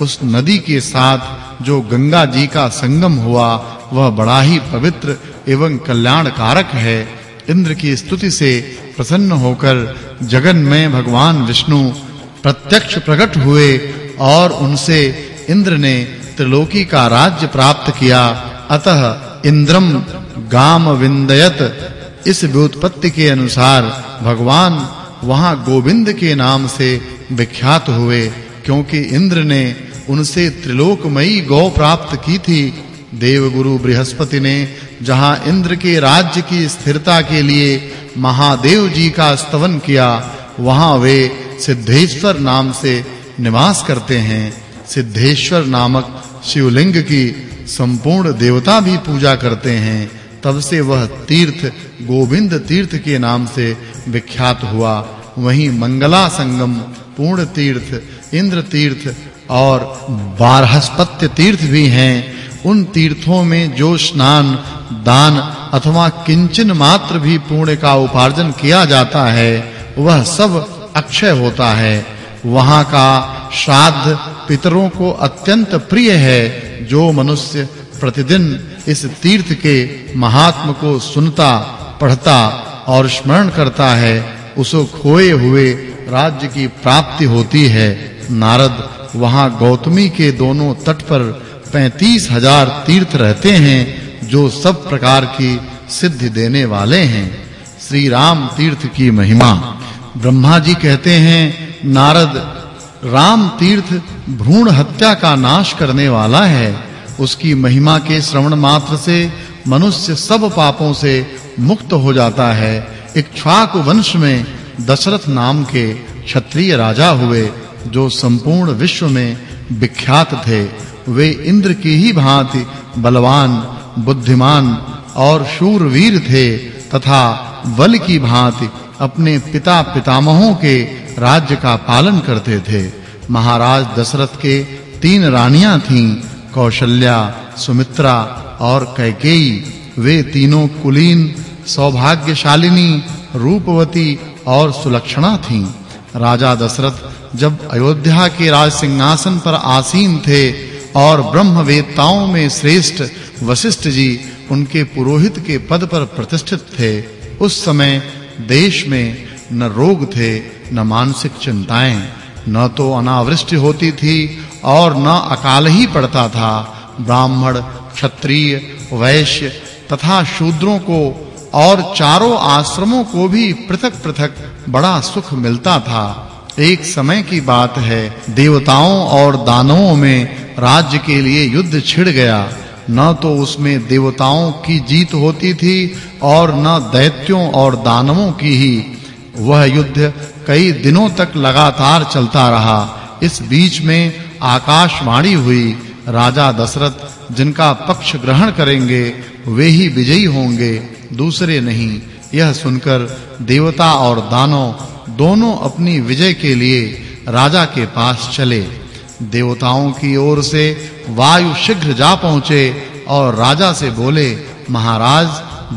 उस नदी के साथ जो गंगा जी का संगम हुआ, वह बड़ा ही पवित्र एवं कल्याणकारक है। इंद्र की स्तुति से प्रसन्न होकर जगन में भगवान विष्णु प्रत्यक्ष प्रकट हुए और उनसे इंद्र ने त्रिलोकी का राज्य प्राप्त किया। अतः इंद्रम गाम विंदयत। इस व्युत्पत्ति के अनुसार भगवान वहाँ गोविंद के नाम से विख्यात हुए, क्योंकि इंद्र ने उनसे त्रिलोकमयी गौ प्राप्त की थी। देवगुरु बृहस्पति ने, जहाँ इंद्र के राज्य की स्थिरता के लिए महादेव जी का स्तवन किया, वहाँ वे सिद्धेश्वर नाम से निवास करते हैं। सिद्धेश्वर नामक शिवलिंग की संपूर्ण देवता भी पूजा करते हैं। तब से वह तीर्थ, गोविंद तीर्थ के नाम से विख्यात हुआ। वहीं मंगला संगम, पूर्ण तीर्थ, इंद्र तीर्थ और बारहस्पत्य तीर्थ भी हैं। उन तीर्थों में जो स्नान, दान अथवा किंचन मात्र भी पुण्य का उपार्जन किया जाता है, वह सब अक्षय होता है। वहाँ का श्राद्ध पितरों को अत्यंत प्रिय है, जो मनुष्य प्रतिदिन इस तीर्थ के महात्म को सुनता, पढ़ता और स्मरण करता है। उसो खोए हुए राज्य की प्राप्ति होती है। नारद, वहाँ गौतमी के दोनों तट पर पैंतीस हज़ार तीर्थ रहते हैं, जो सब प्रकार की सिद्धि देने वाले हैं। श्री राम तीर्थ की महिमा। ब्रह्मा जी कहते हैं, नारद, राम तीर्थ भ्रूण हत्या का नाश करने वाला है। उसकी महिमा के श्रवण मात्र से मनुष्य सब पापों से मुक्त हो जाता है। इक्ष्वाकु वंश में दशरथ नाम के क्षत्रिय राजा हुए, जो संपूर्ण विश्व में विख्यात थे। वे इंद्र की ही भांति बलवान, बुद्धिमान और शूरवीर थे तथा बल की भांति अपने पिता पितामहों के राज्य का पालन करते थे। महाराज दशरथ के तीन रानियाँ थीं, कौशल्या, सुमित्रा और कैकेयी। वे तीनों कुलीन सौभाग्यशालिनी रूपवती और सुलक्षणा थीं। राजा दशरथ जब अयोध्या के राज सिंहासन पर आसीन थे और ब्रह्मवेत्ताओं में श्रेष्ठ वशिष्ठ जी उनके पुरोहित के पद पर प्रतिष्ठित थे, उस समय देश में न रोग थे, न मानसिक चिंताएँ, न तो अनावृष्टि होती थी और न अकाल ही पड़ता था। ब्राह्मण, क्षत्रिय, वैश्य तथा शूद्रों को और चारों आश्रमों को भी पृथक-पृथक बड़ा सुख मिलता था। एक समय की बात है, देवताओं और दानवों में राज्य के लिए युद्ध छिड़ गया। न तो उसमें देवताओं की जीत होती थी और न दैत्यों और दानवों की ही। वह युद्ध कई दिनों तक लगातार चलता रहा। इस बीच में आकाशवाणी हुई, राजा दशरथ जिनका पक्ष ग्रहण करेंगे, वे ही विजयी होंगे। दूसरे नहीं। यह सुनकर देवता और दानव दोनों अपनी विजय के लिए राजा के पास चले। देवताओं की ओर से वायु शीघ्र जा पहुँचे और राजा से बोले, महाराज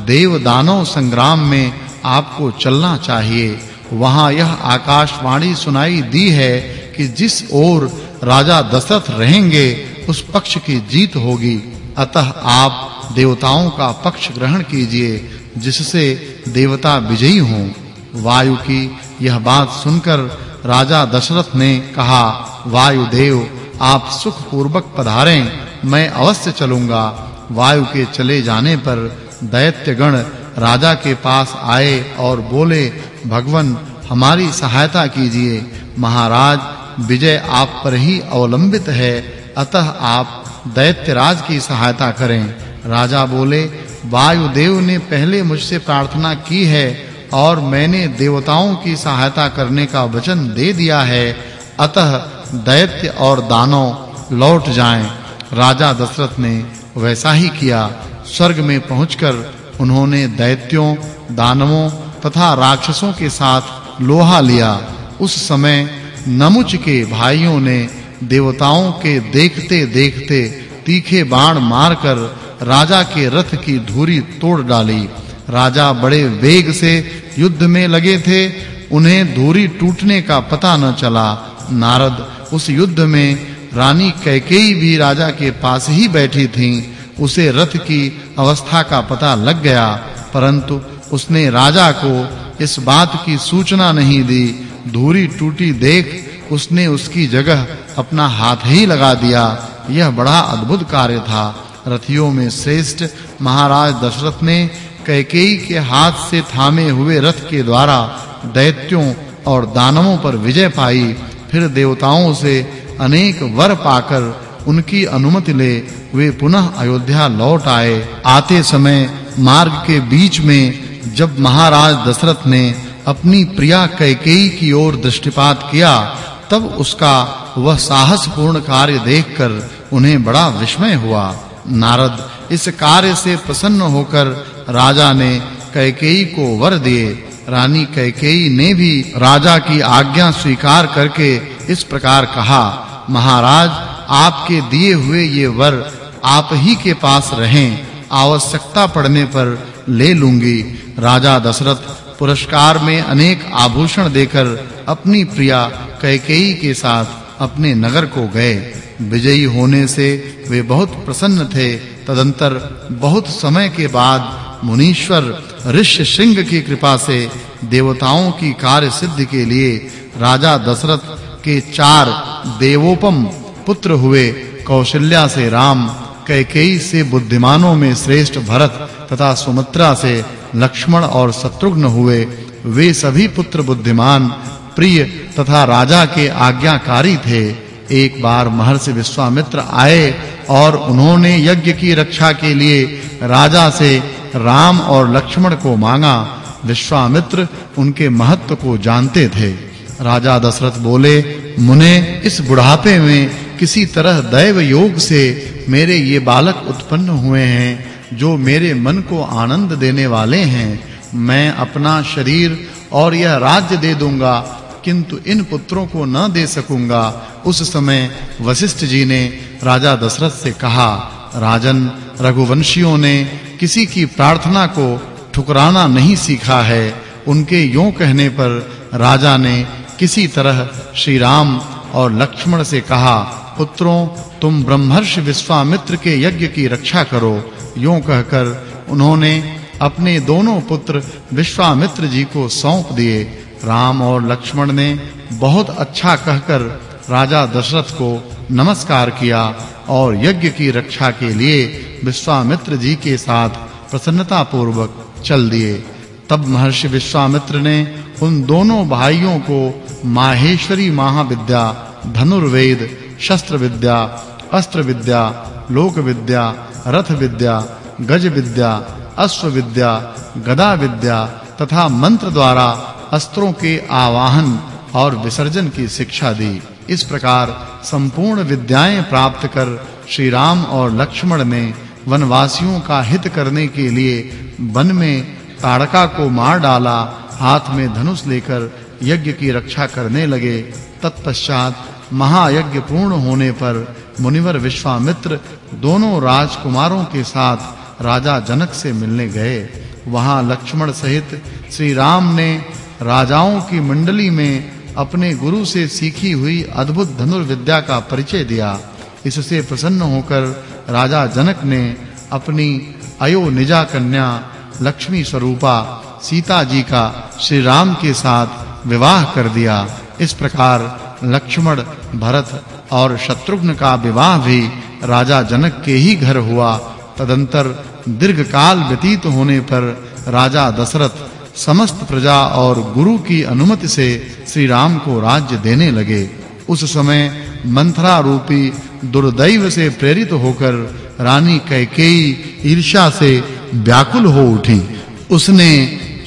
देव दानव संग्राम में आपको चलना चाहिए। वहाँ यह आकाशवाणी सुनाई दी है कि जिस ओर राजा दशरथ रहेंगे, उस पक्ष की जीत होगी। अतः आप देवताओं का पक्ष ग्रहण कीजिए, जिससे देवता विजयी हों। वायु की यह बात सुनकर राजा दशरथ ने कहा, वायुदेव, आप सुख पूर्वक पधारें, मैं अवश्य चलूँगा। वायु के चले जाने पर दैत्यगण राजा के पास आए और बोले, भगवन, हमारी सहायता कीजिए। महाराज, विजय आप पर ही अवलंबित है, अतः आप दैत्यराज की सहायता करें। राजा बोले, वायुदेव ने पहले मुझसे प्रार्थना की है और मैंने देवताओं की सहायता करने का वचन दे दिया है। अतः दैत्य और दानव लौट जाएँ। राजा दशरथ ने वैसा ही किया। स्वर्ग में पहुंचकर उन्होंने दैत्यों, दानवों तथा राक्षसों के साथ लोहा लिया। उस समय नमुच के भाइयों ने देवताओं के देखते-देखते तीखे बाण मारकर राजा के रथ की धुरी तोड़ डाली। राजा बड़े वेग से युद्ध में लगे थे। उन्हें धुरी टूटने का पता न चला। नारद, उस युद्ध में रानी कैकेयी भी राजा के पास ही बैठी थीं। उसे रथ की अवस्था का पता लग गया, परंतु उसने राजा को इस बात की सूचना नहीं दी। धूरी टूटी देख उसने उसकी जगह अपना हाथ ही लगा दिया। यह बड़ा अद्भुत कार्य था। रथियों में श्रेष्ठ महाराज दशरथ ने कैकेयी के हाथ से थामे हुए रथ के द्वारा दैत्यों और दानवों पर विजय पाई। फिर देवताओं से अनेक वर पाकर उनकी अनुमति ले वे पुनः अयोध्या लौट आए। आते समय मार्ग के बीच में जब महाराज दशरथ ने अपनी प्रिया कैकेयी की ओर दृष्टिपात किया, तब उसका वह साहसपूर्ण कार्य देखकर उन्हें बड़ा विस्मय हुआ। नारद, इस कार्य से प्रसन्न होकर राजा ने कैकेयी को वर दिए। रानी कैकेयी ने भी राजा की आज्ञा स्वीकार करके इस प्रकार कहा, महाराज, आपके दिए हुए ये वर आप ही के पास रहें, आवश्यकता पड़ने पर ले लूँगी। राजा दशरथ पुरस्कार में अनेक आभूषण देकर अपनी प्रिया कैकेयी के साथ अपने नगर को गए। विजयी होने से वे बहुत प्रसन्न थे। तदंतर बहुत समय के बाद मुनीश्वर ऋषि सिंह की कृपा से देवताओं की कार्य सिद्धि के लिए राजा दशरथ के चार देवोपम पुत्र हुए कौशल्या से राम, कैकेयी से बुद्धिमानों में श्रेष्ठ भरत तथा सुमित्रा से लक्ष्मण और शत्रुघ्न हुए। वे सभी पुत्र बुद्धिमान, प्रिय तथा राजा के आज्ञाकारी थे। एक बार महर्षि विश्वामित्र आए और उन्होंने यज्ञ की रक्षा के लिए राजा से राम और लक्ष्मण को मांगा। विश्वामित्र उनके महत्व को जानते थे। राजा दशरथ बोले, मुने, इस बुढ़ापे में किसी तरह दैव योग से मेरे ये बालक उत्पन्न हुए हैं, जो मेरे मन को आनंद देने वाले हैं। मैं अपना शरीर और यह राज्य दे दूँगा, किंतु इन पुत्रों को न दे सकूँगा। उस समय वशिष्ठ जी ने राजा दशरथ से कहा, राजन, रघुवंशियों ने किसी की प्रार्थना को ठुकराना नहीं सीखा है। उनके यों कहने पर राजा ने किसी तरह श्री राम और लक्ष्मण से कहा, पुत्रों, तुम ब्रह्मर्षि विश्वामित्र के यज्ञ की रक्षा करो। यों कहकर उन्होंने अपने दोनों पुत्र विश्वामित्र जी को सौंप दिए। राम और लक्ष्मण ने बहुत अच्छा कहकर राजा दशरथ को नमस्कार किया और यज्ञ की रक्षा के लिए विश्वामित्र जी के साथ प्रसन्नता पूर्वक चल दिए। तब महर्षि विश्वामित्र ने उन दोनों भाइयों को माहेश्वरी महाविद्या, धनुर्वेद शस्त्र विद्या अस्त्र विद्या लोक विद्या रथ विद्या गज विद्या अश्व विद्या गदा विद्या तथा मंत्र द्वारा अस्त्रों के आवाहन और विसर्जन की शिक्षा दी। इस प्रकार संपूर्ण विद्याएँ प्राप्त कर श्री राम और लक्ष्मण ने वनवासियों का हित करने के लिए वन में ताड़का को मार डाला, हाथ में धनुष लेकर यज्ञ की रक्षा करने लगे। तत्पश्चात महायज्ञ पूर्ण होने पर मुनिवर विश्वामित्र दोनों राजकुमारों के साथ राजा जनक से मिलने गए। वहाँ लक्ष्मण सहित श्री राम ने राजाओं की मंडली में अपने गुरु से सीखी हुई अद्भुत धनुर्विद्या का परिचय दिया। इससे प्रसन्न होकर राजा जनक ने अपनी अयो निजा कन्या लक्ष्मी स्वरूपा सीता जी का श्री राम के साथ विवाह कर दिया। इस प्रकार लक्ष्मण, भरत और शत्रुघ्न का विवाह भी राजा जनक के ही घर हुआ। तदंतर दीर्घ काल व्यतीत होने पर राजा दशरथ समस्त प्रजा और गुरु की अनुमति से श्री राम को राज्य देने लगे। उस समय मंथरा रूपी दुर्दैव से प्रेरित होकर रानी कैकेयी ईर्ष्या से व्याकुल हो उठी। उसने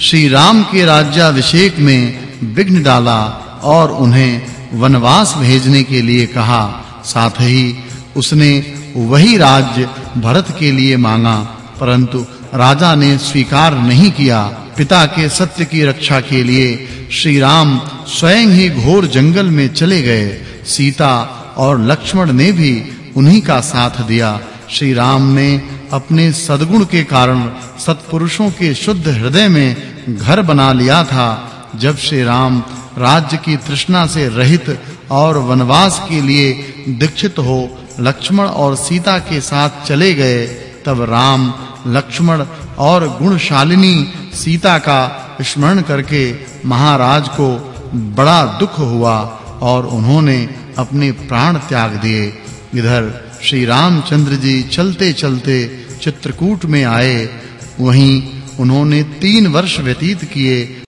श्री राम के राज्याभिषेक में विघ्न डाला और उन्हें वनवास भेजने के लिए कहा। साथ ही उसने वही राज्य भरत के लिए मांगा, परंतु राजा ने स्वीकार नहीं किया। पिता के सत्य की रक्षा के लिए श्री राम स्वयं ही घोर जंगल में चले गए। सीता और लक्ष्मण ने भी उन्हीं का साथ दिया। श्री राम ने अपने सद्गुण के कारण सत्पुरुषों के शुद्ध हृदय में घर बना लिया था। जब श्री राम राज्य की तृष्णा से रहित और वनवास के लिए दीक्षित हो लक्ष्मण और सीता के साथ चले गए, तब राम, लक्ष्मण और गुणशालिनी सीता का स्मरण करके महाराज को बड़ा दुख हुआ और उन्होंने अपने प्राण त्याग दिए। इधर श्री रामचंद्र जी चलते-चलते चित्रकूट में आए। वहीं उन्होंने तीन वर्ष व्यतीत किए।